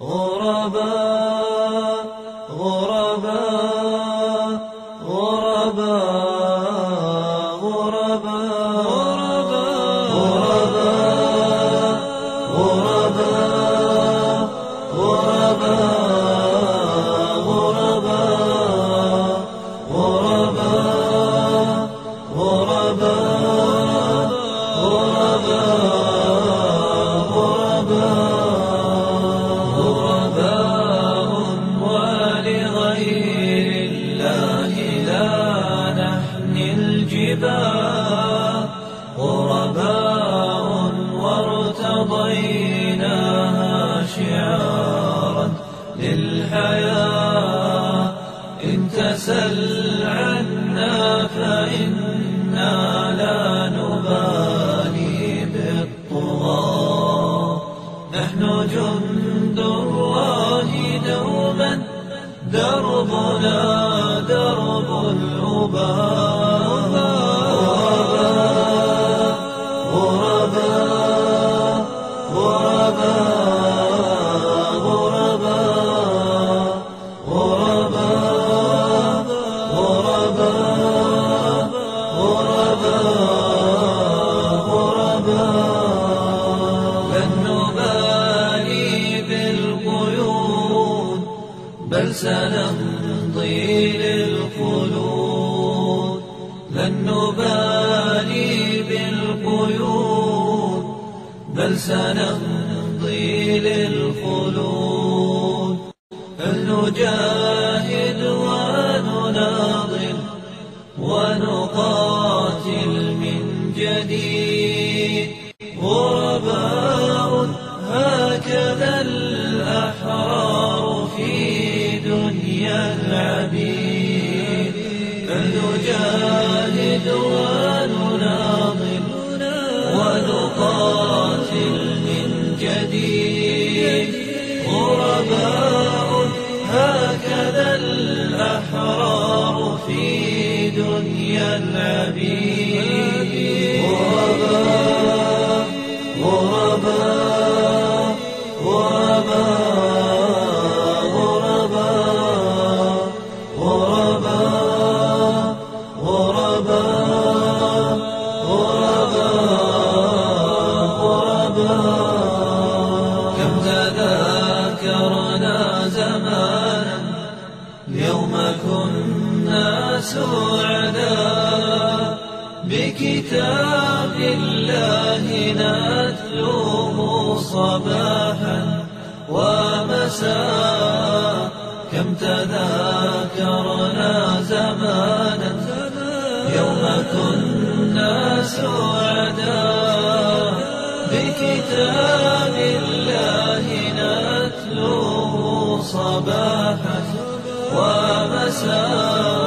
غرباء. الجبال غرباء وارتضيناها شعارا للحياة إن تسل عنا فإنا لا نبالي بالطغاة. نحن جند الله دوما دربنا غرباء لن نبالي بالقيود بل سنمضي للخلود لن نبالي بالقيود بل سنمضي للخلود فلنجاهد جديد. غرباء هكذا الأحرار في دنيا العبيد. زمانا يوم كنا سعداء بكتاب الله نتلوه صباحا ومساء. كم تذاكرنا زمانا. يوم كنا سعداء بكتاب الله صباحا ومساء